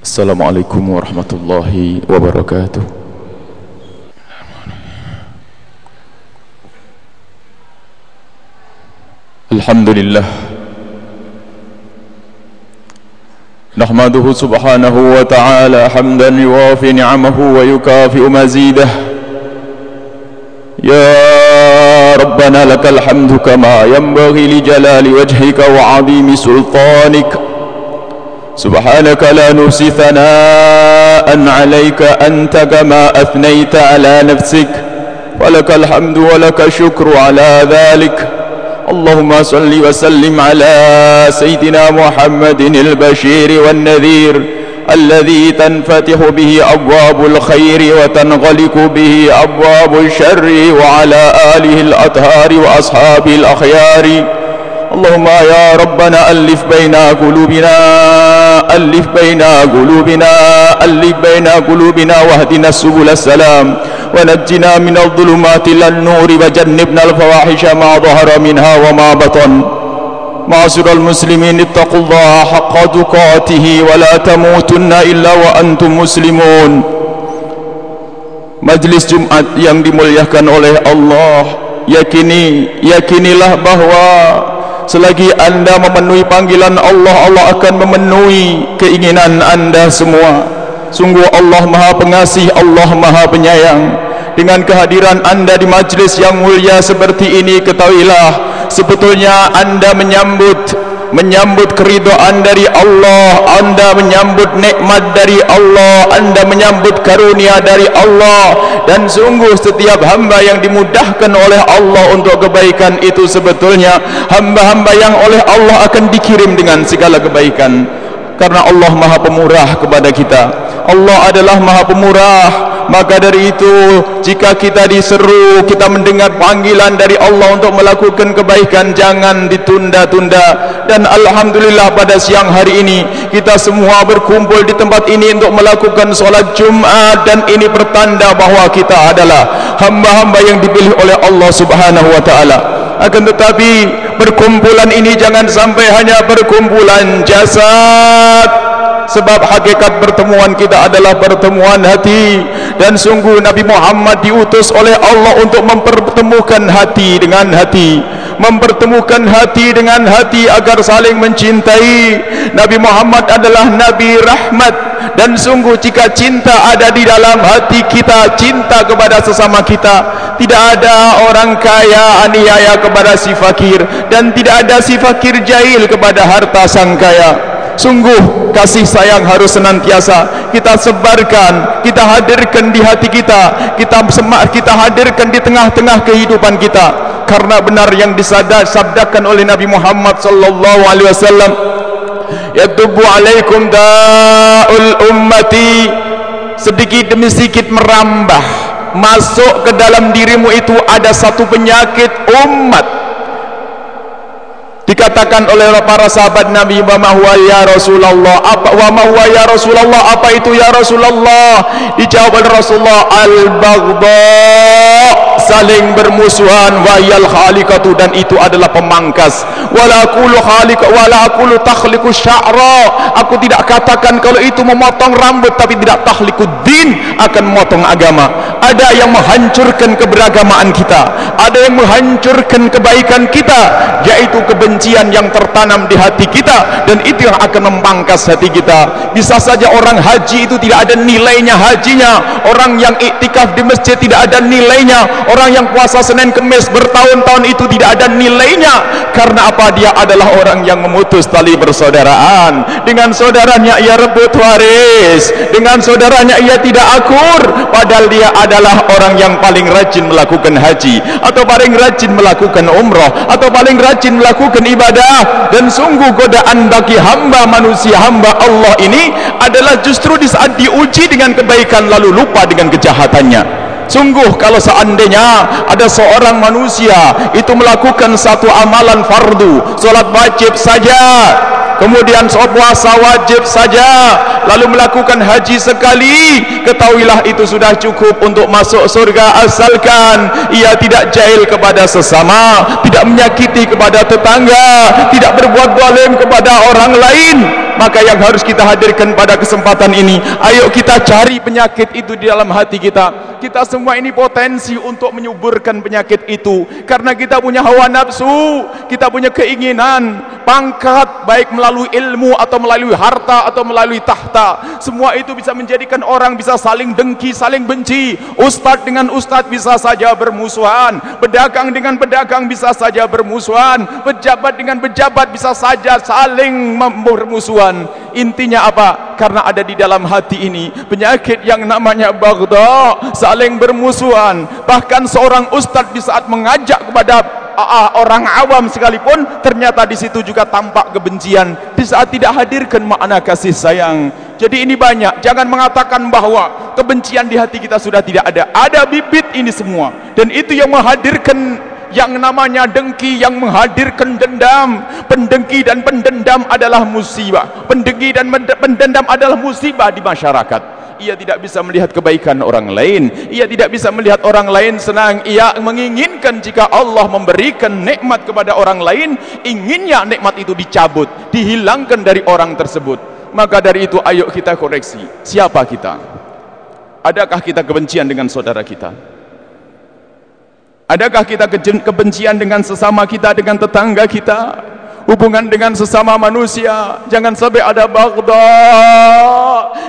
السلام عليكم ورحمة الله وبركاته. الحمد لله. نحمده سبحانه وتعالى حمدا يوافي نعمه ويكافئ مزيده. يا ربنا لك الحمد كما ينبغي لجلال وجهك وعظيم سلطانك. سبحانك لا نحصي ثناء عليك أنت كما أثنيت على نفسك. ولك الحمد ولك الشكر على ذلك. اللهم صل وسلم على سيدنا محمد البشير والنذير الذي تنفتح به أبواب الخير وتنغلق به أبواب الشر وعلى آله الأطهار وأصحابه الأخيار. اللهم يا ربنا ألف بين قلوبنا ألف بين قلوبنا ألف بين قلوبنا واهدنا سبل السلام ونجنا من الظلمات إلى النور وجنبنا الفواحش ما ظهر منها وما بطن. معاشر المسلمين اتقوا الله حق تقاته ولا تموتن إلا وأنتم مسلمون. Majlis Jumat yang dimuliakan oleh Allah Yakini, yakinilah bahwa Selagi anda memenuhi panggilan Allah Allah akan memenuhi keinginan anda semua. Sungguh Allah maha pengasih Allah maha penyayang. Dengan kehadiran anda di majlis yang mulia seperti ini Ketahuilah Sebetulnya anda menyambut menyambut keridhaan dari Allah anda menyambut nikmat dari Allah anda menyambut karunia dari Allah. Dan sungguh setiap hamba yang dimudahkan oleh Allah untuk kebaikan itu sebetulnya hamba-hamba yang oleh Allah akan dikirim dengan segala kebaikan. Karena Allah maha pemurah kepada kita Allah adalah maha pemurah. Maka dari itu jika kita diseru kita mendengar panggilan dari Allah untuk melakukan kebaikan jangan ditunda-tunda. Dan Alhamdulillah pada siang hari ini kita semua berkumpul di tempat ini untuk melakukan solat Jumat dan ini pertanda bahawa kita adalah hamba-hamba yang dipilih oleh Allah subhanahu wa ta'ala. Akan tetapi perkumpulan ini jangan sampai hanya perkumpulan jasad sebab hakikat pertemuan kita adalah pertemuan hati. Dan sungguh Nabi Muhammad diutus oleh Allah untuk mempertemukan hati dengan hati. Mempertemukan hati dengan hati agar saling mencintai. Nabi Muhammad adalah Nabi Rahmat. Dan sungguh jika cinta ada di dalam hati kita cinta kepada sesama kita tidak ada orang kaya aniaya kepada si fakir. Dan tidak ada si fakir jahil kepada harta sang kaya sungguh kasih sayang harus senantiasa kita sebarkan kita hadirkan di hati kita kita semak kita hadirkan di tengah-tengah kehidupan kita. Karena benar yang disabdakan oleh Nabi Muhammad sallallahu alaihi wasallam yatubu alaikum da'ul ummati. Sedikit demi sedikit merambah. Masuk ke dalam dirimu itu ada satu penyakit umat dikatakan oleh para sahabat Nabi wa mahwa ya Rasulullah? Apa wa mahwa ya Rasulullah? Apa itu ya Rasulullah? Dijawab oleh Rasulullah al-baghdha. Saling bermusuhan wayal khalikatu dan itu adalah pemangkas. Wala aqulu khaliq wala aqulu takhliqu sya'ra. Aku tidak katakan kalau itu memotong rambut tapi tidak takhliqu din akan memotong agama. Ada yang menghancurkan keberagamaan kita. Ada yang menghancurkan kebaikan kita yaitu kebencian kebencian yang tertanam di hati kita dan itu yang akan membangkas hati kita. Bisa saja orang haji itu tidak ada nilainya hajinya. Orang yang iktikaf di masjid tidak ada nilainya. Orang yang puasa Senin Kemis bertahun-tahun itu tidak ada nilainya. Karena apa? Dia adalah orang yang memutus tali persaudaraan dengan saudaranya ia rebut waris. Dengan saudaranya ia tidak akur. Padahal dia adalah orang yang paling rajin melakukan haji. Atau paling rajin melakukan umrah. Atau paling rajin melakukan ibadah dan sungguh godaan bagi hamba manusia hamba Allah ini adalah justru di saat diuji dengan kebaikan lalu lupa dengan kejahatannya. Sungguh kalau seandainya ada seorang manusia itu melakukan satu amalan fardu solat wajib saja kemudian sholat puasa wajib saja lalu melakukan haji sekali. Ketahuilah itu sudah cukup untuk masuk surga asalkan ia tidak jahil kepada sesama tidak menyakiti kepada tetangga tidak berbuat zalim kepada orang lain. Maka yang harus kita hadirkan pada kesempatan ini ayo kita cari penyakit itu di dalam hati kita. Kita semua ini potensi untuk menyuburkan penyakit itu. Karena kita punya hawa nafsu kita punya keinginan pangkat baik melalui ilmu atau melalui harta atau melalui tahta. Semua itu bisa menjadikan orang bisa saling dengki saling benci. Ustaz dengan ustaz bisa saja bermusuhan. Pedagang dengan pedagang bisa saja bermusuhan. Pejabat dengan pejabat bisa saja saling bermusuhan. Intinya apa? Karena ada di dalam hati ini penyakit yang namanya bagda saling bermusuhan. Bahkan seorang ustaz di saat mengajak kepada orang awam sekalipun ternyata di situ juga tampak kebencian. Di saat tidak hadirkan makna kasih sayang. Jadi ini banyak. Jangan mengatakan bahwa kebencian di hati kita sudah tidak ada. Ada bibit ini semua. Dan itu yang menghadirkan yang namanya dengki yang menghadirkan dendam. Pendengki dan pendendam adalah musibah. Pendengki dan pendendam adalah musibah di masyarakat ia tidak bisa melihat kebaikan orang lain. Ia tidak bisa melihat orang lain senang. Ia menginginkan jika Allah memberikan nikmat kepada orang lain inginnya nikmat itu dicabut dihilangkan dari orang tersebut. Maka dari itu ayo kita koreksi. Siapa kita? Adakah kita kebencian dengan saudara kita? Adakah kita kebencian dengan sesama kita, dengan tetangga kita? Hubungan dengan sesama manusia. Jangan sampai ada bagda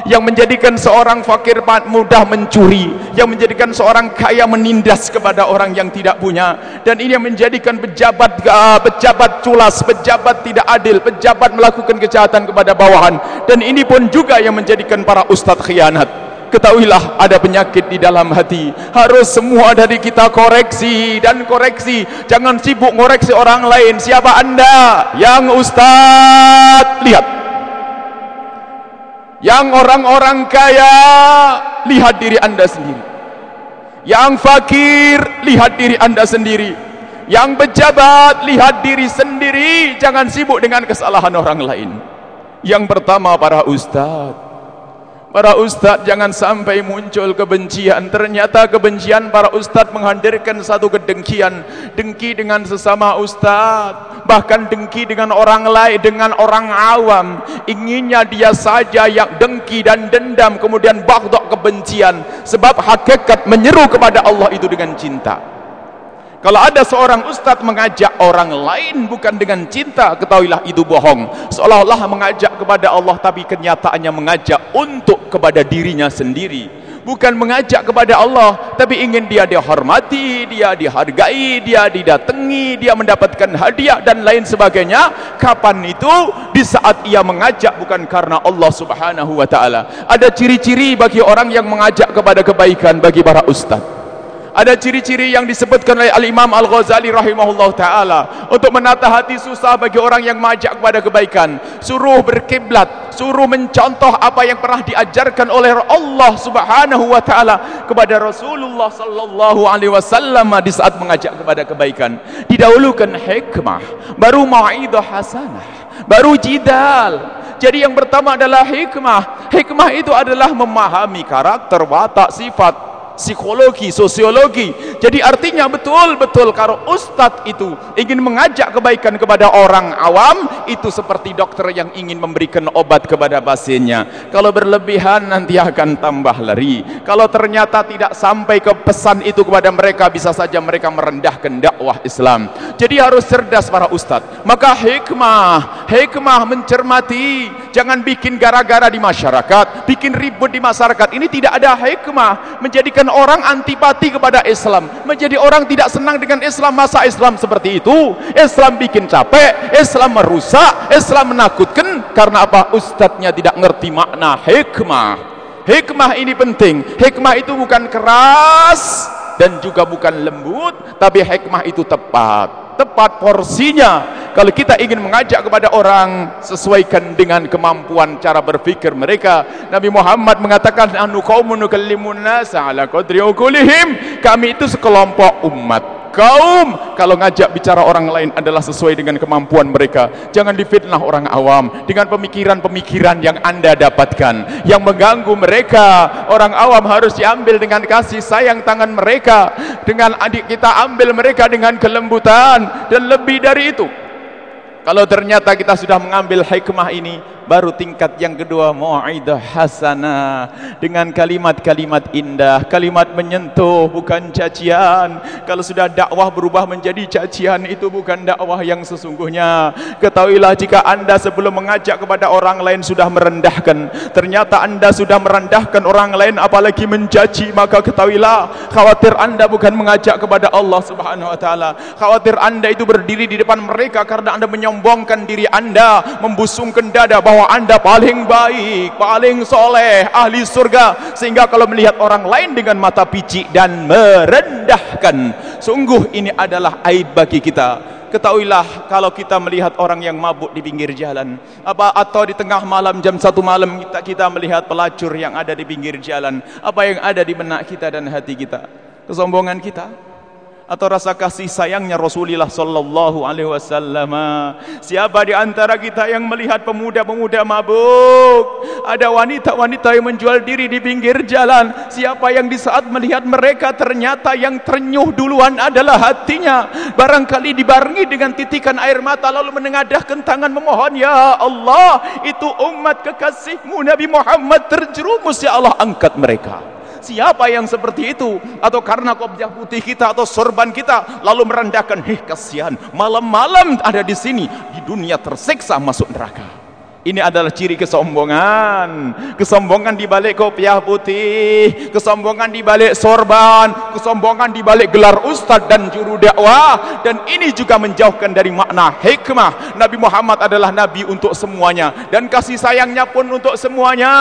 yang menjadikan seorang fakir mudah mencuri. Yang menjadikan seorang kaya menindas kepada orang yang tidak punya. Dan ini yang menjadikan pejabat uh, pejabat culas, pejabat tidak adil, pejabat melakukan kejahatan kepada bawahan. Dan ini pun juga yang menjadikan para ustadz khianat ketahuilah ada penyakit di dalam hati. Harus semua dari kita koreksi dan koreksi. Jangan sibuk koreksi orang lain. Siapa anda? Yang ustaz. Lihat. Yang orang-orang kaya lihat diri anda sendiri. Yang fakir lihat diri anda sendiri. Yang pejabat lihat diri sendiri. Jangan sibuk dengan kesalahan orang lain. Yang pertama para ustaz Para ustaz jangan sampai muncul kebencian. Ternyata kebencian para ustaz menghadirkan satu kedengkian. Dengki dengan sesama ustaz. Bahkan dengki dengan orang lain, dengan orang awam. Inginnya dia saja yang dengki dan dendam. Kemudian bagdok kebencian. Sebab hakikat menyeru kepada Allah itu dengan cinta. Kalau ada seorang ustaz mengajak orang lain bukan dengan cinta, ketahuilah itu bohong. Seolah-olah mengajak kepada Allah tapi kenyataannya mengajak untuk kepada dirinya sendiri. Bukan mengajak kepada Allah tapi ingin dia dihormati, dia dihargai, dia didatangi, dia mendapatkan hadiah dan lain sebagainya. Kapan itu? Di saat ia mengajak bukan karena Allah Subhanahu wa taala. Ada ciri-ciri bagi orang yang mengajak kepada kebaikan bagi para ustaz ada ciri-ciri yang disebutkan oleh Al-Imam Al-Ghazali rahimahullah ta'ala. Untuk menata hati susah bagi orang yang majak kepada kebaikan. Suruh berkiblat suruh mencontoh apa yang pernah diajarkan oleh Allah subhanahu wa ta'ala kepada Rasulullah sallallahu alaihi wasallam di saat mengajak kepada kebaikan. Didahulukan hikmah baru ma'idah hasanah baru jidal. Jadi yang pertama adalah hikmah. Hikmah itu adalah memahami karakter watak sifat psikologi, sosiologi. Jadi artinya betul-betul kalau ustadz itu ingin mengajak kebaikan kepada orang awam, itu seperti dokter yang ingin memberikan obat kepada pasiennya. Kalau berlebihan nanti akan tambah lari. Kalau ternyata tidak sampai ke pesan itu kepada mereka, bisa saja mereka merendahkan dakwah Islam. Jadi harus cerdas para ustadz. Maka hikmah, hikmah mencermati, jangan bikin gara-gara di masyarakat, bikin ribut di masyarakat. Ini tidak ada hikmah menjadikan orang antipati kepada Islam menjadi orang tidak senang dengan Islam masa Islam seperti itu? Islam bikin capek Islam merusak Islam menakutkan. Karena apa? Ustadznya tidak ngerti makna hikmah. Hikmah ini penting. Hikmah itu bukan keras dan juga bukan lembut tapi hikmah itu tepat tepat porsinya. Kalau kita ingin mengajak kepada orang sesuaikan dengan kemampuan cara berfikir mereka. Nabi Muhammad mengatakan anu qaumun nukallimun nasa ala qadri kami itu sekelompok umat kaum. Kalau ngajak bicara orang lain adalah sesuai dengan kemampuan mereka. Jangan difitnah orang awam dengan pemikiran-pemikiran yang anda dapatkan. Yang mengganggu mereka. Orang awam harus diambil dengan kasih sayang tangan mereka. Dengan adik kita ambil mereka dengan kelembutan. Dan lebih dari itu kalau ternyata kita sudah mengambil hikmah ini baru tingkat yang kedua mau'idah hasanah dengan kalimat-kalimat indah. Kalimat menyentuh bukan cacian. Kalau sudah dakwah berubah menjadi cacian itu bukan dakwah yang sesungguhnya. Ketahuilah jika anda sebelum mengajak kepada orang lain sudah merendahkan. Ternyata anda sudah merendahkan orang lain apalagi mencaci maka ketahuilah khawatir anda bukan mengajak kepada Allah subhanahu wa ta'ala. Khawatir anda itu berdiri di depan mereka karena anda menyombongkan diri anda membusungkan dada bahwa anda paling baik paling soleh ahli surga. Sehingga kalau melihat orang lain dengan mata picik dan merendahkan sungguh ini adalah aib bagi kita. Ketahuilah kalau kita melihat orang yang mabuk di pinggir jalan apa atau di tengah malam jam satu malam kita kita melihat pelacur yang ada di pinggir jalan apa yang ada di benak kita dan hati kita? Kesombongan kita atau rasa kasih sayangnya Rasulullah sallallahu alaihi wasallam. Siapa di antara kita yang melihat pemuda-pemuda mabuk? Ada wanita-wanita yang menjual diri di pinggir jalan. Siapa yang di saat melihat mereka ternyata yang ternyuh duluan adalah hatinya. Barangkali dibarengi dengan titikan air mata lalu menengadahkan tangan memohon, "Ya Allah, itu umat kekasihmu Nabi Muhammad terjerumus ya Allah angkat mereka." Siapa yang seperti itu? Atau karena kopiah putih kita atau sorban kita lalu merendahkan, "Heh, kasihan, malam-malam ada di sini, di dunia tersiksa masuk neraka." Ini adalah ciri kesombongan. Kesombongan di balik kopiah putih, kesombongan di balik sorban, kesombongan di balik gelar ustaz dan juru dakwah dan ini juga menjauhkan dari makna hikmah. Nabi Muhammad adalah nabi untuk semuanya dan kasih sayangnya pun untuk semuanya.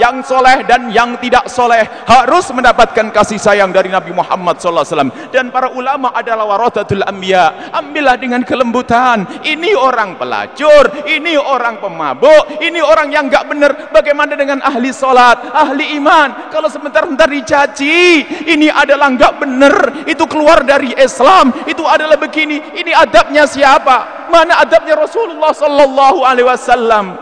Yang soleh dan yang tidak soleh harus mendapatkan kasih sayang dari Nabi Muhammad sallallahu alaihi wasallam dan para ulama adalah warathatul anbiya. Ambillah dengan kelembutan. Ini orang pelacur, ini orang orang pemabuk, ini orang yang enggak benar. Bagaimana dengan ahli solat, ahli iman? Kalau sebentar-bentar dicaci, ini adalah enggak benar. Itu keluar dari Islam. Itu adalah begini. Ini adabnya siapa? Mana adabnya Rasulullah sallallahu alaihi wasallam?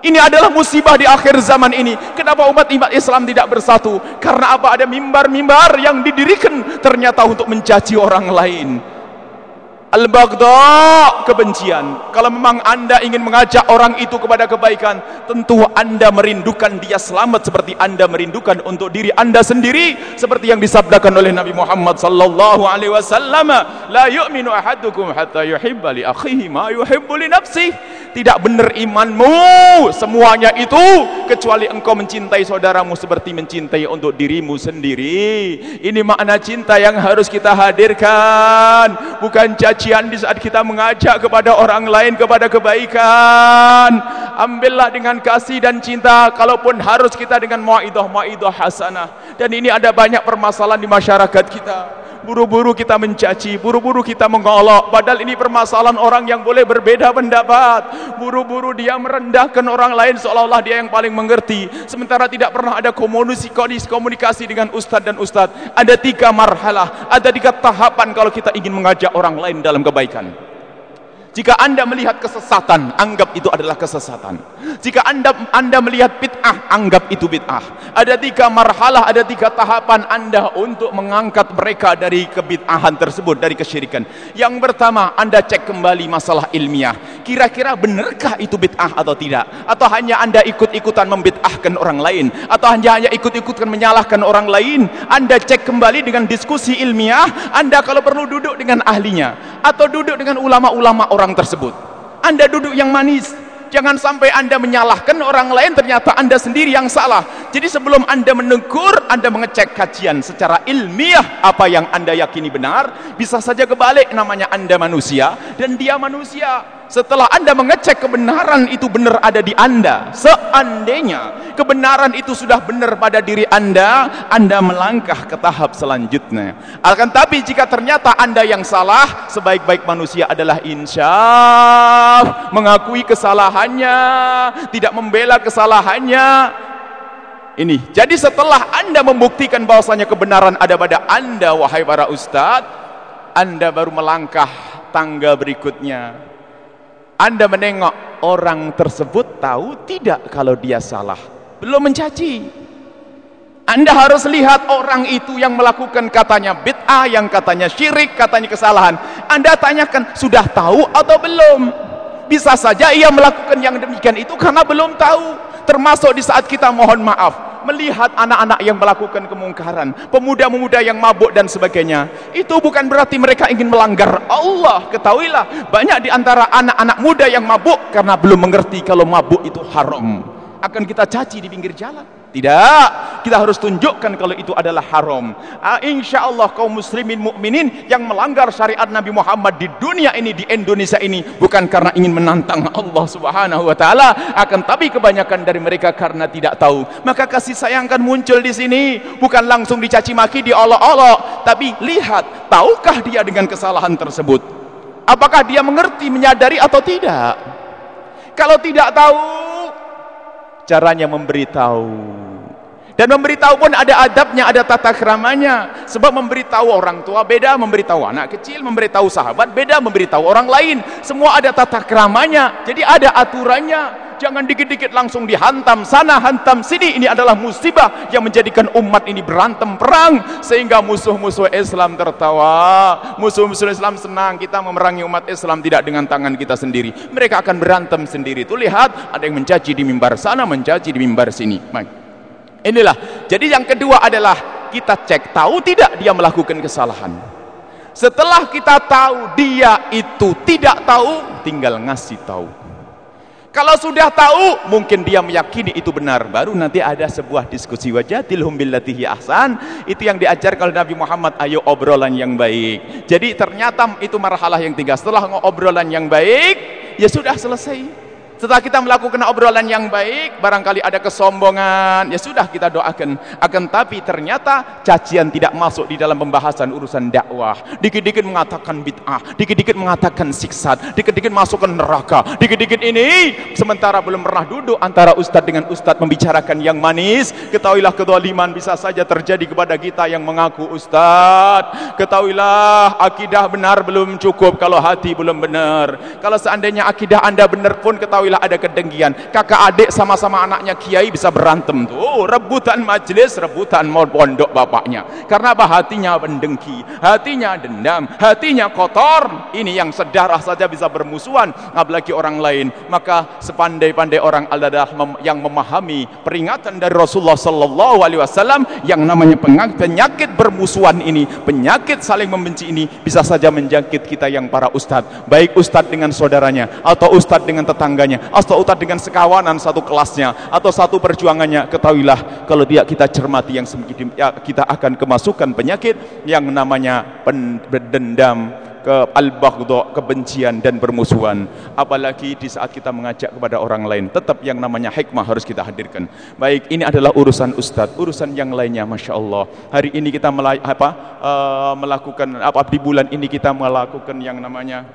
Ini adalah musibah di akhir zaman ini. Kenapa umat umat Islam tidak bersatu? Karena apa? Ada mimbar-mimbar yang didirikan ternyata untuk mencaci orang lain. Al-Baghdha kebencian. Kalau memang anda ingin mengajak orang itu kepada kebaikan, tentu anda merindukan dia selamat seperti anda merindukan untuk diri anda sendiri seperti yang disabdakan oleh Nabi Muhammad sallallahu alaihi wasallam, la yu'minu ahadukum hatta yuhibba li akhihi ma yuhibbu li. Tidak benar imanmu semuanya itu kecuali engkau mencintai saudaramu seperti mencintai untuk dirimu sendiri. Ini makna cinta yang harus kita hadirkan, bukan caci cacian di saat kita mengajak kepada orang lain kepada kebaikan ambillah dengan kasih dan cinta kalaupun harus kita dengan muaidah hasanah dan ini ada banyak permasalahan di masyarakat kita buru-buru kita mencaci, buru-buru kita mengolok. Padahal ini permasalahan orang yang boleh berbeda pendapat. Buru-buru dia merendahkan orang lain seolah-olah dia yang paling mengerti. Sementara tidak pernah ada komunikasi, komunikasi dengan ustaz dan ustaz. Ada tiga marhalah, ada tiga tahapan kalau kita ingin mengajak orang lain dalam kebaikan. Jika anda melihat kesesatan, anggap itu adalah kesesatan. Jika anda anda melihat bid'ah, anggap itu bid'ah. Ada tiga marhalah, ada tiga tahapan anda untuk mengangkat mereka dari kebid'ahan tersebut, dari kesyirikan. Yang pertama, anda cek kembali masalah ilmiah. Kira-kira benarkah itu bid'ah atau tidak? Atau hanya anda ikut-ikutan membid'ahkan orang lain? Atau hanya hanya ikut-ikutan menyalahkan orang lain? Anda cek kembali dengan diskusi ilmiah. Anda kalau perlu duduk dengan ahlinya. Atau duduk dengan ulama-ulama orang tersebut. Anda duduk yang manis. Jangan sampai Anda menyalahkan orang lain ternyata Anda sendiri yang salah. Jadi sebelum Anda menegur, Anda mengecek kajian secara ilmiah apa yang Anda yakini benar. Bisa saja kebalik namanya Anda manusia dan dia manusia setelah anda mengecek kebenaran itu benar ada di anda seandainya kebenaran itu sudah benar pada diri anda anda melangkah ke tahap selanjutnya. Akan tapi jika ternyata anda yang salah sebaik-baik manusia adalah insya mengakui kesalahannya tidak membela kesalahannya. Ini jadi setelah anda membuktikan bahwasanya kebenaran ada pada anda wahai para ustadz anda baru melangkah tangga berikutnya anda menengok orang tersebut tahu tidak kalau dia salah. Belum mencaci. Anda harus lihat orang itu yang melakukan katanya bid'ah, yang katanya syirik, katanya kesalahan. Anda tanyakan, sudah tahu atau belum? bisa saja ia melakukan yang demikian itu karena belum tahu termasuk di saat kita mohon maaf melihat anak-anak yang melakukan kemungkaran pemuda-pemuda yang mabuk dan sebagainya itu bukan berarti mereka ingin melanggar Allah. Ketahuilah banyak di antara anak-anak muda yang mabuk karena belum mengerti kalau mabuk itu haram. Akan kita caci di pinggir jalan tidak, kita harus tunjukkan kalau itu adalah haram. Ah, insya Allah kaum muslimin mukminin yang melanggar syariat Nabi Muhammad di dunia ini di Indonesia ini bukan karena ingin menantang Allah Subhanahu wa taala, akan tapi kebanyakan dari mereka karena tidak tahu. Maka kasih sayang akan muncul di sini, bukan langsung dicaci maki, diolok-olok, tapi lihat, tahukah dia dengan kesalahan tersebut? Apakah dia mengerti, menyadari atau tidak? Kalau tidak tahu, caranya memberitahu dan memberitahu pun ada adabnya, ada tata keramanya. Sebab memberitahu orang tua beda, memberitahu anak kecil, memberitahu sahabat beda, memberitahu orang lain. Semua ada tata keramanya. Jadi ada aturannya. Jangan dikit-dikit langsung dihantam sana, hantam sini. Ini adalah musibah yang menjadikan umat ini berantem perang. Sehingga musuh-musuh Islam tertawa. Musuh-musuh Islam senang kita memerangi umat Islam tidak dengan tangan kita sendiri. Mereka akan berantem sendiri. Itu lihat, ada yang mencaci di mimbar sana, mencaci di mimbar sini. Baik. Inilah. Jadi yang kedua adalah kita cek tahu tidak dia melakukan kesalahan. Setelah kita tahu dia itu tidak tahu, tinggal ngasih tahu. Kalau sudah tahu, mungkin dia meyakini itu benar. Baru nanti ada sebuah diskusi wajadilhum billatihi ahsan. Itu yang diajarkan oleh Nabi Muhammad, ayo obrolan yang baik. Jadi ternyata itu marhalah yang tiga. Setelah ngobrolan yang baik, ya sudah selesai. Setelah kita melakukan obrolan yang baik, barangkali ada kesombongan, ya sudah kita doakan. Akan tapi ternyata cacian tidak masuk di dalam pembahasan urusan dakwah. Dikit-dikit mengatakan bid'ah, dikit-dikit mengatakan siksat, dikit-dikit masuk ke neraka. Dikit-dikit ini sementara belum pernah duduk antara ustadz dengan ustadz membicarakan yang manis. Ketahuilah kedoliman bisa saja terjadi kepada kita yang mengaku ustadz. Ketahuilah akidah benar belum cukup kalau hati belum benar. Kalau seandainya akidah anda benar pun ketahui ketahuilah ada kedengkian kakak adik sama-sama anaknya kiai bisa berantem tuh. Oh, rebutan majelis rebutan mau pondok bapaknya. Karena apa? Hatinya mendengki hatinya dendam hatinya kotor. Ini yang sedarah saja bisa bermusuhan apalagi orang lain. Maka sepandai-pandai orang adalah yang memahami peringatan dari Rasulullah sallallahu alaihi wasallam yang namanya penyakit bermusuhan ini penyakit saling membenci ini bisa saja menjangkit kita yang para ustadz. Baik ustadz dengan saudaranya atau ustadz dengan tetangganya atau dengan sekawanan satu kelasnya atau satu perjuangannya ketahuilah kalau dia kita cermati yang sedikit ya, kita akan kemasukan penyakit yang namanya berdendam ke al-baghdha kebencian dan permusuhan apalagi di saat kita mengajak kepada orang lain tetap yang namanya hikmah harus kita hadirkan. Baik ini adalah urusan ustadz urusan yang lainnya Masya Allah. Hari ini kita uh, melakukan apa di bulan ini kita melakukan yang namanya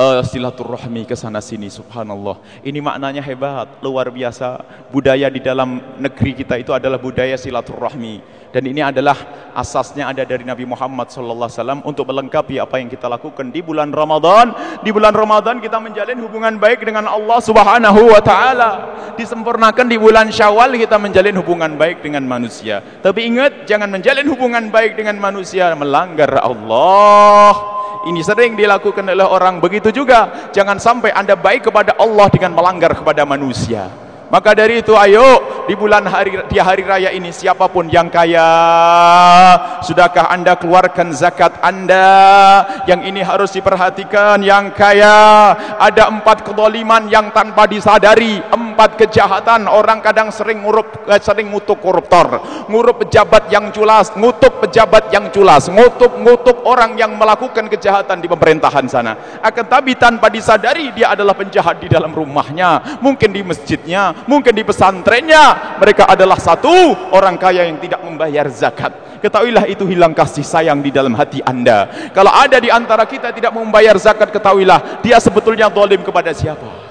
uh, silaturahmi ke sana sini subhanallah. Ini maknanya hebat luar biasa. Budaya di dalam negeri kita itu adalah budaya silaturahmi. Dan ini adalah asasnya ada dari Nabi Muhammad sallallahu alaihi wasallam untuk melengkapi apa yang kita lakukan di bulan Ramadan. Di bulan Ramadan kita menjalin hubungan baik dengan Allah Subhanahu wa taala. Disempurnakan di bulan Syawal kita menjalin hubungan baik dengan manusia. Tapi ingat jangan menjalin hubungan baik dengan manusia melanggar Allah ini sering dilakukan oleh orang begitu juga. Jangan sampai anda baik kepada Allah dengan melanggar kepada manusia. Maka dari itu ayo di bulan hari di hari raya ini siapa pun yang kaya sudahkah anda keluarkan zakat anda? Yang ini harus diperhatikan yang kaya. Ada empat kedoliman yang tanpa disadari. Empat kejahatan orang kadang sering ngurup eh, sering ngutuk koruptor. Ngurup pejabat yang culas ngutuk pejabat yang culas. Ngutuk-ngutuk orang yang melakukan kejahatan di pemerintahan sana. Akan tapi tanpa disadari dia adalah penjahat di dalam rumahnya mungkin di masjidnya mungkin di pesantrennya. Mereka adalah satu orang kaya yang tidak membayar zakat. Ketahuilah itu hilang kasih sayang di dalam hati anda. Kalau ada di antara kita tidak membayar zakat ketahuilah dia sebetulnya zalim kepada siapa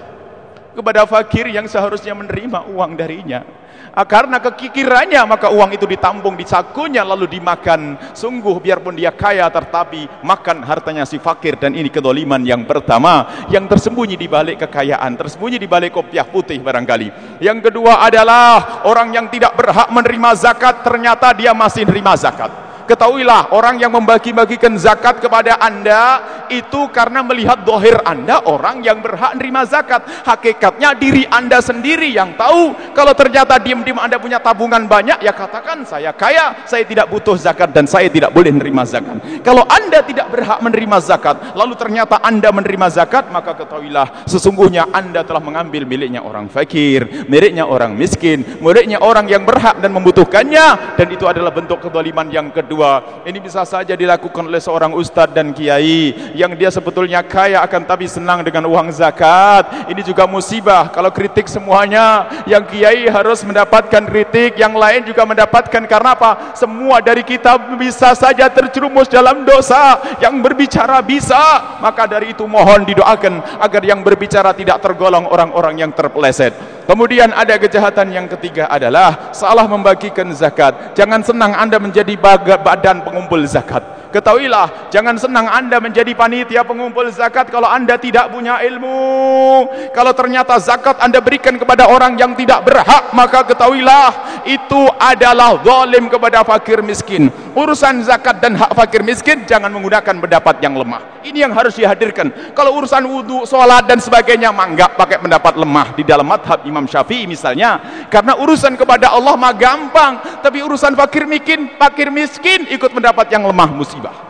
kepada fakir yang seharusnya menerima uang darinya. Ah, karena kekikirannya maka uang itu ditampung di sakunya lalu dimakan. Sungguh biarpun dia kaya tetapi makan hartanya si fakir. Dan ini kedoliman yang pertama yang tersembunyi di balik kekayaan tersembunyi di balik kopiah putih barangkali. Yang kedua adalah orang yang tidak berhak menerima zakat ternyata dia masih menerima zakat. Ketahuilah orang yang membagi-bagikan zakat kepada anda itu karena melihat dohir anda orang yang berhak menerima zakat. Hakikatnya diri anda sendiri yang tahu. Kalau ternyata diem-diem anda punya tabungan banyak ya katakan saya kaya saya tidak butuh zakat dan saya tidak boleh menerima zakat. Kalau anda tidak berhak menerima zakat lalu ternyata anda menerima zakat maka ketahuilah sesungguhnya anda telah mengambil miliknya orang fakir miliknya orang miskin miliknya orang yang berhak dan membutuhkannya. Dan itu adalah bentuk kedoliman yang kedua. Ini bisa saja dilakukan oleh seorang ustadz dan kiai yang dia sebetulnya kaya akan tapi senang dengan uang zakat. Ini juga musibah kalau kritik semuanya. Yang kiai harus mendapatkan kritik yang lain juga mendapatkan. Karena apa? Semua dari kita bisa saja terjerumus dalam dosa. Yang berbicara bisa maka dari itu mohon didoakan agar yang berbicara tidak tergolong orang-orang yang terpeleset kemudian ada kejahatan yang ketiga adalah salah membagikan zakat jangan senang anda menjadi badan pengumpul zakat Ketahuilah, jangan senang anda menjadi panitia pengumpul zakat kalau anda tidak punya ilmu. Kalau ternyata zakat anda berikan kepada orang yang tidak berhak, maka ketahuilah itu adalah zalim kepada fakir miskin. Urusan zakat dan hak fakir miskin jangan menggunakan pendapat yang lemah. Ini yang harus dihadirkan. Kalau urusan wudhu, sholat dan sebagainya, mangga pakai pendapat lemah di dalam madhab Imam Syafi'i misalnya. Karena urusan kepada Allah mah gampang, tapi urusan fakir miskin, fakir miskin ikut pendapat yang lemah musibah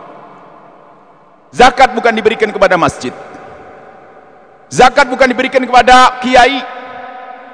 zakat bukan diberikan kepada masjid zakat bukan diberikan kepada kiai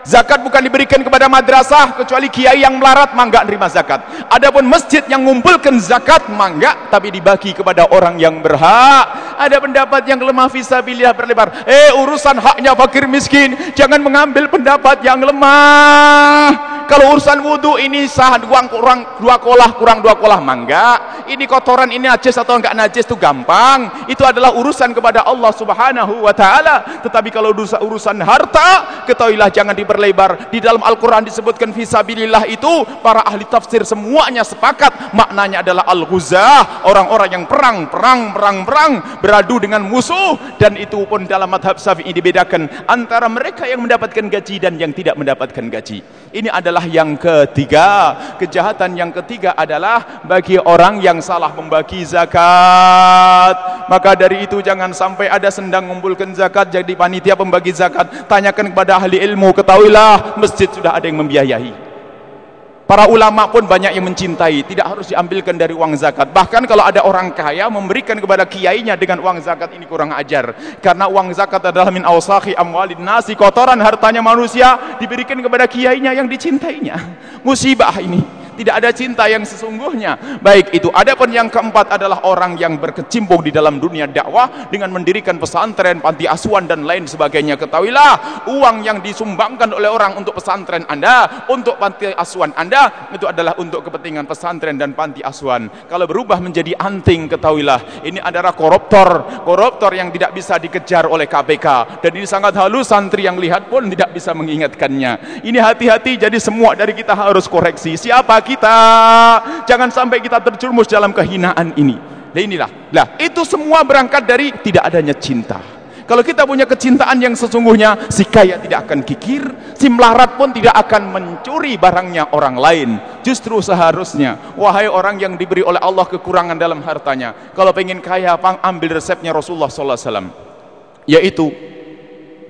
zakat bukan diberikan kepada madrasah kecuali kiai yang melarat mangga nerima zakat. Adapun masjid yang mengumpulkan zakat mangga tapi dibagi kepada orang yang berhak ada pendapat yang lemah fisabilillah berlebar. Eh urusan haknya fakir miskin jangan mengambil pendapat yang lemah. Kalau urusan wudhu ini sah kurang kurang dua kolah kurang dua kolah mangga ini kotoran ini najis atau enggak najis itu gampang. Itu adalah urusan kepada Allah subhanahu wa ta'ala. Tetapi kalau urusan harta ketahuilah jangan diperlebar. Di dalam Al-Quran disebutkan visabilillah itu para ahli tafsir semuanya sepakat. Maknanya adalah al-ghuzah orang-orang yang perang perang perang perang beradu dengan musuh dan itu pun dalam madhab syafi'i dibedakan antara mereka yang mendapatkan gaji dan yang tidak mendapatkan gaji. Ini adalah yang ketiga. Kejahatan yang ketiga adalah bagi orang yang salah membagi zakat. Maka dari itu jangan sampai ada sendang mengumpulkan zakat jadi panitia pembagi zakat. Tanyakan kepada ahli ilmu ketahuilah masjid sudah ada yang membiayai Para ulama pun banyak yang mencintai, tidak harus diambilkan dari uang zakat. Bahkan kalau ada orang kaya memberikan kepada kiainya dengan uang zakat ini kurang ajar. Karena uang zakat adalah min awsakhi amwalin nasi, kotoran hartanya manusia diberikan kepada kiainya yang dicintainya. Musibah ini tidak ada cinta yang sesungguhnya. Baik itu adapun yang keempat adalah orang yang berkecimpung di dalam dunia dakwah dengan mendirikan pesantren panti asuhan dan lain sebagainya. Ketahuilah uang yang disumbangkan oleh orang untuk pesantren anda untuk panti asuhan anda itu adalah untuk kepentingan pesantren dan panti asuhan. Kalau berubah menjadi anting ketahuilah ini adalah koruptor koruptor yang tidak bisa dikejar oleh KPK dan ini sangat halus santri yang lihat pun tidak bisa mengingatkannya. Ini hati-hati jadi semua dari kita harus koreksi. Siapa kita. Jangan sampai kita terjerumus dalam kehinaan ini. Nah inilah. Lah itu semua berangkat dari tidak adanya cinta. Kalau kita punya kecintaan yang sesungguhnya si kaya tidak akan kikir si melarat pun tidak akan mencuri barangnya orang lain. Justru seharusnya wahai orang yang diberi oleh Allah kekurangan dalam hartanya kalau pengen kaya pang ambil resepnya Rasulullah SAW yaitu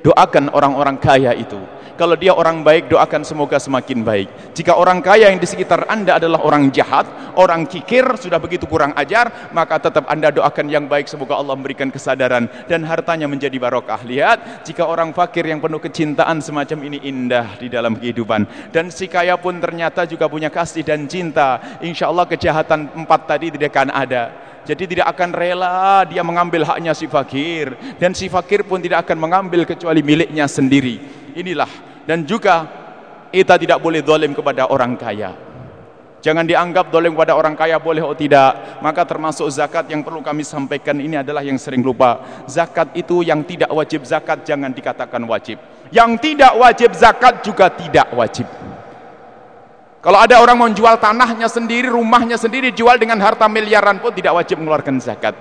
doakan orang-orang kaya itu kalau dia orang baik doakan semoga semakin baik. Jika orang kaya yang di sekitar anda adalah orang jahat orang kikir sudah begitu kurang ajar maka tetap anda doakan yang baik semoga Allah memberikan kesadaran dan hartanya menjadi barokah. Lihat jika orang fakir yang penuh kecintaan semacam ini indah di dalam kehidupan. Dan si kaya pun ternyata juga punya kasih dan cinta. Insya Allah kejahatan empat tadi tidak akan ada. Jadi tidak akan rela dia mengambil haknya si fakir. Dan si fakir pun tidak akan mengambil kecuali miliknya sendiri inilah. Dan juga kita tidak boleh dolim kepada orang kaya. Jangan dianggap dolim kepada orang kaya boleh atau tidak. Maka termasuk zakat yang perlu kami sampaikan ini adalah yang sering lupa. Zakat itu yang tidak wajib zakat jangan dikatakan wajib. Yang tidak wajib zakat juga tidak wajib. Kalau ada orang mau jual tanahnya sendiri, rumahnya sendiri, jual dengan harta miliaran pun tidak wajib mengeluarkan zakat.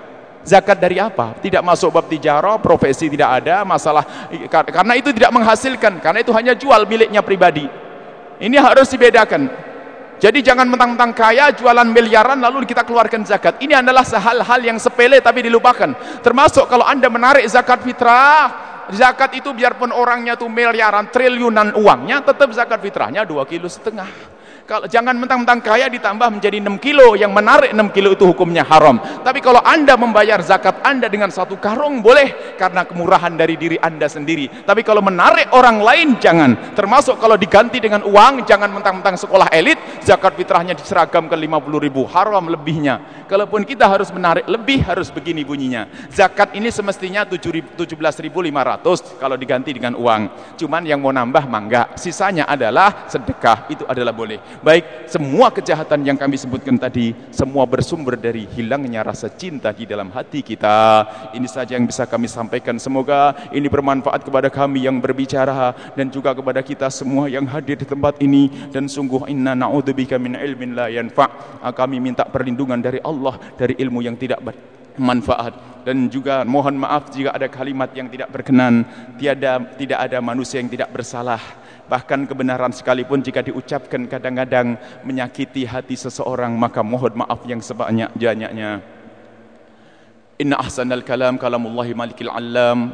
Zakat dari apa? Tidak masuk bab tijarah, profesi tidak ada, masalah karena itu tidak menghasilkan, karena itu hanya jual miliknya pribadi. Ini harus dibedakan. Jadi jangan mentang-mentang kaya, jualan miliaran lalu kita keluarkan zakat. Ini adalah hal-hal yang sepele tapi dilupakan. Termasuk kalau anda menarik zakat fitrah, zakat itu biarpun orangnya tuh miliaran, triliunan uangnya, tetap zakat fitrahnya dua kilo setengah. Kalau jangan mentang-mentang kaya ditambah menjadi 6 kilo, yang menarik 6 kilo itu hukumnya haram. Tapi kalau anda membayar zakat anda dengan satu karung boleh karena kemurahan dari diri anda sendiri. Tapi kalau menarik orang lain jangan. Termasuk kalau diganti dengan uang, jangan mentang-mentang sekolah elit, zakat fitrahnya diseragamkan 50 ribu, haram lebihnya. Kalaupun kita harus menarik lebih harus begini bunyinya. Zakat ini semestinya 17.500 kalau diganti dengan uang. Cuman yang mau nambah mangga, sisanya adalah sedekah, itu adalah boleh. Baik, semua kejahatan yang kami sebutkan tadi, semua bersumber dari hilangnya rasa cinta di dalam hati kita. Ini saja yang bisa kami sampaikan. Semoga ini bermanfaat kepada kami yang berbicara dan juga kepada kita semua yang hadir di tempat ini. Dan sungguh inna na'udzubika min ilmin la yanfa'. Kami minta perlindungan dari Allah dari ilmu yang tidak bermanfaat dan juga mohon maaf jika ada kalimat yang tidak berkenan tiada tidak ada manusia yang tidak bersalah bahkan kebenaran sekalipun jika diucapkan kadang-kadang menyakiti hati seseorang maka mohon maaf yang sebanyak-banyaknya. Inna ahsanal kalam kalamullahi malikil alam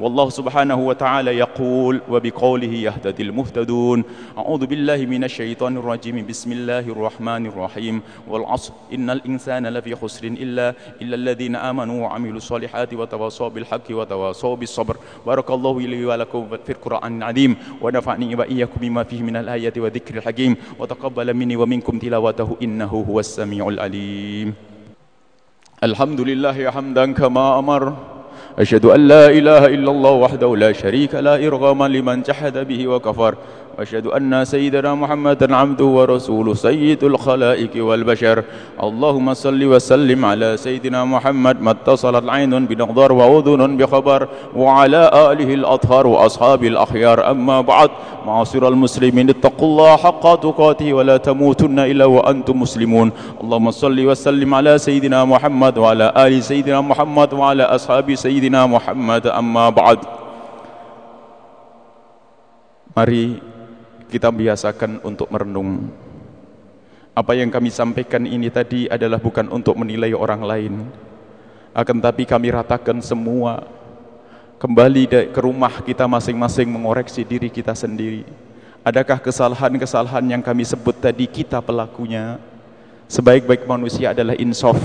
والله سبحانه وتعالى يقول وبقوله يهتدي المهتدون. أعوذ بالله من الشيطان الرجيم. بسم الله الرحمن الرحيم. والعصر. إن الإنسان لفي خسر إلا إلا الذين آمنوا وعملوا الصالحات وتواصوا بالحق وتواصوا بالصبر. بارك الله لي ولكم في القرآن العظيم. ونفعني وإياكم بما فيه من الآيات وذكر الحكيم. وتقبل مني ومنكم تلاوته. إنه هو السميع العليم. الحمد لله حمدا كما أمر. أشهد أن لا إله إلا الله وحده لا شريك لا إرغاما لمن جحد به وكفر وأشهد أن سيدنا محمدا عبده ورسوله سيد الخلائق والبشر. اللهم صل وسلم على سيدنا محمد ما اتصلت عين بنظر وأذن بخبر وعلى آله الأطهار وأصحاب الأخيار. أما بعد معاصر المسلمين اتقوا الله حق تقاته ولا تموتن إلا وأنتم مسلمون. اللهم صل وسلم على سيدنا محمد وعلى آل سيدنا محمد وعلى أصحاب سيدنا محمد. أما بعد Mari kita biasakan untuk merenung. Apa yang kami sampaikan ini tadi adalah bukan untuk menilai orang lain. Akan tapi kami ratakan semua kembali ke rumah kita masing-masing mengoreksi diri kita sendiri. Adakah kesalahan-kesalahan yang kami sebut tadi kita pelakunya? Sebaik-baik manusia adalah insaf.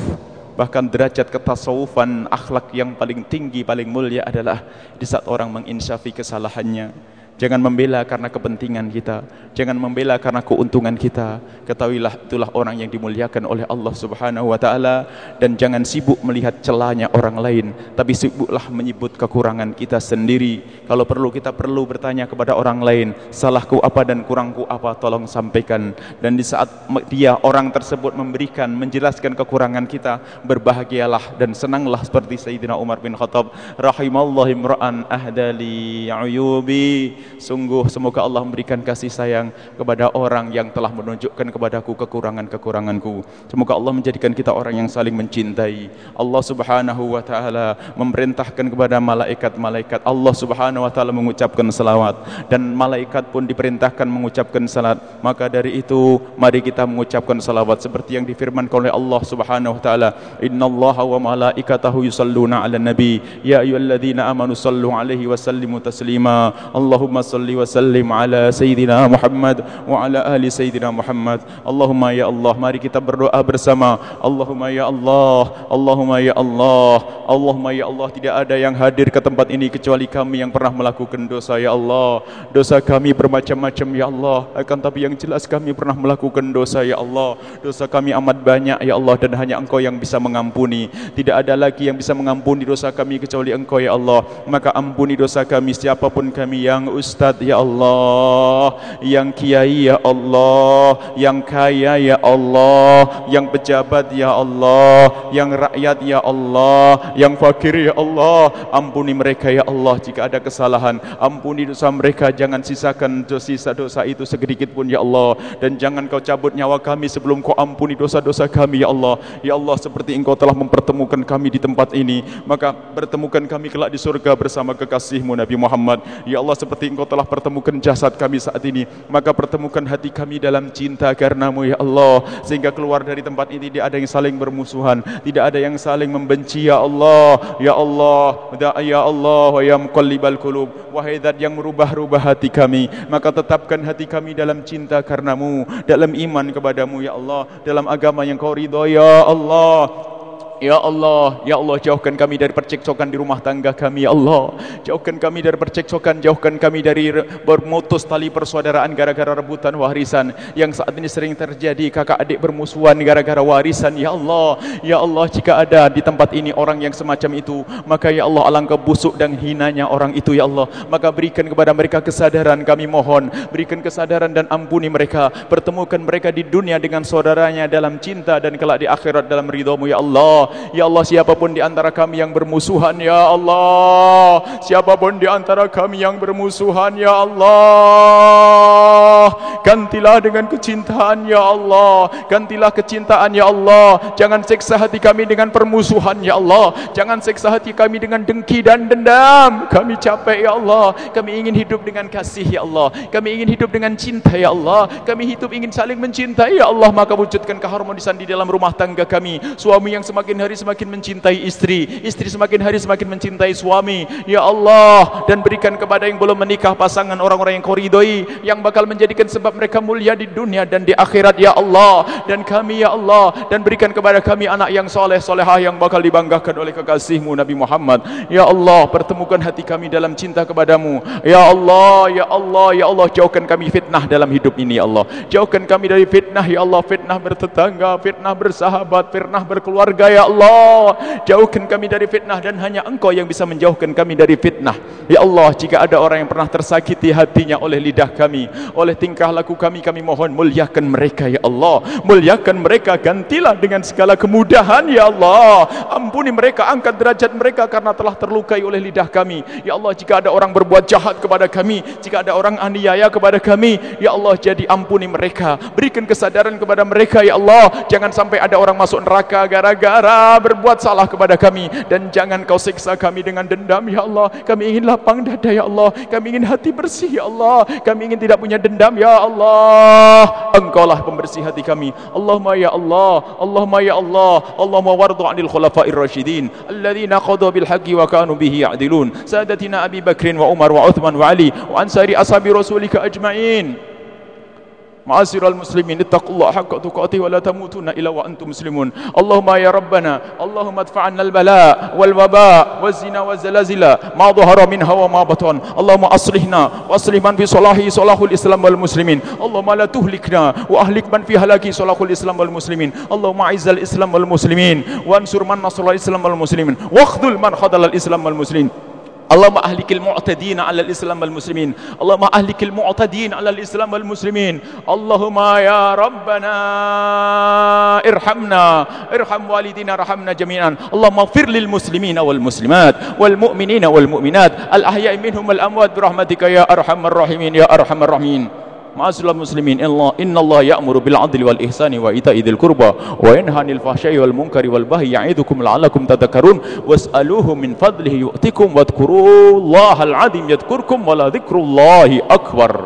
Bahkan derajat ketasawufan akhlak yang paling tinggi, paling mulia adalah di saat orang menginsafi kesalahannya. Jangan membela karena kepentingan kita. Jangan membela karena keuntungan kita. Ketahuilah itulah orang yang dimuliakan oleh Allah Subhanahu wa taala dan jangan sibuk melihat celahnya orang lain, tapi sibuklah menyebut kekurangan kita sendiri. Kalau perlu kita perlu bertanya kepada orang lain, salahku apa dan kurangku apa, tolong sampaikan. Dan di saat dia orang tersebut memberikan menjelaskan kekurangan kita, berbahagialah dan senanglah seperti Sayyidina Umar bin Khattab rahimallahu imra'an ahdali ayubi Sungguh semoga Allah memberikan kasih sayang kepada orang yang telah menunjukkan kepadaku kekurangan-kekuranganku. Semoga Allah menjadikan kita orang yang saling mencintai. Allah Subhanahu wa taala memerintahkan kepada malaikat-malaikat. Allah Subhanahu wa taala mengucapkan selawat dan malaikat pun diperintahkan mengucapkan salat. Maka dari itu mari kita mengucapkan salawat seperti yang difirmankan oleh Allah Subhanahu wa taala. Innallaha wa malaikatahu yusalluna 'alan nabi ya ayyuhalladzina amanu sallu 'alaihi wa sallimu taslima. Allahumma اللهم صل وسلم على سيدنا Muhammad wa ala ahli sayyidina Muhammad Allahumma ya Allah mari kita berdoa bersama Allahumma ya Allah Allahumma ya Allah Allahumma ya Allah tidak ada yang hadir ke tempat ini kecuali kami yang pernah melakukan dosa ya Allah dosa kami bermacam-macam ya Allah akan tapi yang jelas kami pernah melakukan dosa ya Allah dosa kami amat banyak ya Allah dan hanya Engkau yang bisa mengampuni tidak ada lagi yang bisa mengampuni dosa kami kecuali Engkau ya Allah maka ampuni dosa kami siapapun kami yang ustaz ya Allah, yang kiai ya Allah, yang kaya ya Allah, yang pejabat ya Allah, yang rakyat ya Allah, yang fakir ya Allah. Ampuni mereka ya Allah jika ada kesalahan. Ampuni dosa mereka, jangan sisakan sisa dosa itu sedikit pun ya Allah. Dan jangan kau cabut nyawa kami sebelum kau ampuni dosa-dosa kami ya Allah. Ya Allah seperti engkau telah mempertemukan kami di tempat ini, maka pertemukan kami kelak di surga bersama kekasihmu Nabi Muhammad. Ya Allah seperti engkau telah pertemukan jasad kami saat ini maka pertemukan hati kami dalam cinta karenamu ya Allah. Sehingga keluar dari tempat ini tidak ada yang saling bermusuhan tidak ada yang saling membenci ya Allah. Ya Allah ya Allah ya muqallibal qulub. Wahai zat yang merubah-rubah hati kami maka tetapkan hati kami dalam cinta karenamu dalam iman kepadamu ya Allah. Dalam agama yang kau ridho ya Allah Ya Allah, Ya Allah jauhkan kami dari percekcokan di rumah tangga kami Ya Allah, jauhkan kami dari percekcokan Jauhkan kami dari bermutus tali persaudaraan Gara-gara rebutan warisan. Yang saat ini sering terjadi kakak adik bermusuhan Gara-gara warisan Ya Allah, Ya Allah jika ada di tempat ini orang yang semacam itu Maka Ya Allah alangkah busuk dan hinanya orang itu Ya Allah. Maka berikan kepada mereka kesadaran kami mohon. Berikan kesadaran dan ampuni mereka. Pertemukan mereka di dunia dengan saudaranya dalam cinta Dan kelak di akhirat dalam ridhamu Ya Allah Ya Allah siapa pun di antara kami yang bermusuhan Ya Allah. Siapa pun di antara kami yang bermusuhan Ya Allah. Gantilah dengan kecintaan Ya Allah. Gantilah kecintaan Ya Allah. Jangan seksa hati kami dengan permusuhan Ya Allah. Jangan seksa hati kami dengan dengki dan dendam. Kami capek Ya Allah. Kami ingin hidup dengan kasih Ya Allah. Kami ingin hidup dengan cinta Ya Allah. Kami hidup ingin saling mencintai Ya Allah. Maka wujudkan keharmonisan di dalam rumah tangga kami. Suami yang semakin hari semakin mencintai istri Istri semakin hari semakin mencintai suami. Ya Allah Dan berikan kepada yang belum menikah pasangan orang-orang yang koridoi Yang bakal menjadikan sebab mereka mulia di dunia dan di akhirat Ya Allah. Dan kami Ya Allah Dan berikan kepada kami anak yang soleh solehah Yang bakal dibanggakan oleh kekasihmu Nabi Muhammad. Ya Allah Pertemukan hati kami dalam cinta kepadamu. Ya Allah Ya Allah Ya Allah Jauhkan kami fitnah dalam hidup ini Ya Allah. Jauhkan kami dari fitnah Ya Allah. Fitnah bertetangga Fitnah bersahabat Fitnah berkeluarga Ya Allah Allah Jauhkan kami dari fitnah Dan hanya engkau yang bisa menjauhkan kami dari fitnah. Ya Allah Jika ada orang yang pernah tersakiti hatinya oleh lidah kami Oleh tingkah laku kami Kami mohon muliakan mereka Ya Allah. Muliakan mereka Gantilah dengan segala kemudahan Ya Allah. Ampuni mereka Angkat derajat mereka Karena telah terlukai oleh lidah kami. Ya Allah Jika ada orang berbuat jahat kepada kami Jika ada orang aniaya kepada kami Ya Allah Jadi ampuni mereka. Berikan kesadaran kepada mereka Ya Allah. Jangan sampai ada orang masuk neraka Gara-gara berbuat salah kepada kami. Dan jangan kau siksa kami dengan dendam ya Allah. Kami ingin lapang dada ya Allah. Kami ingin hati bersih ya Allah. Kami ingin tidak punya dendam ya Allah. Engkaulah pembersih hati kami. Allahumma ya Allah. Allahumma ya Allah. Allahumma wardu anil khulafa'ir rasyidin. Alladhina qadu bil haqqi wa kanu bihi ya'dilun. Sadatina Abi Bakrin wa Umar wa Uthman wa Ali wa ansari ashabi rasulika ajma'in معاشر المسلمين اتقوا الله حق تقاته ولا تموتون إلا وأنتم مسلمون. اللهم يا ربنا اللهم ادفع عنا البلاء والوباء والزنا والزلازل. ما ظهر منها وما بطن. اللهم أصلحنا وأصلح من في صلاحه صلاح الإسلام والمسلمين. اللهم لا تهلكنا وأهلك من في هلاكه صلاح الإسلام والمسلمين. اللهم أعز الإسلام والمسلمين وانصر من نصر الإسلام والمسلمين. واخذل من خذل الإسلام والمسلمين. اللهم أهلك المعتدين على الإسلام والمسلمين. اللهم أهلك المعتدين على الإسلام والمسلمين. اللهم يا ربنا ارحمنا. ارحم والدينا ارحمنا جميعا. اللهم اغفر للمسلمين والمسلمات والمؤمنين والمؤمنات. الأحياء منهم والأموات برحمتك يا أرحم الراحمين يا أرحم الراحمين. معاصر المسلمين الله إن الله يأمر بالعدل والإحسان وإيتاء ذي القربى وينهى عن الفحشاء والمنكر والبغي يعظكم لعلكم تذكرون واسألوه من فضله يؤتكم واذكروا الله العظيم يذكركم ولا ذكر الله أكبر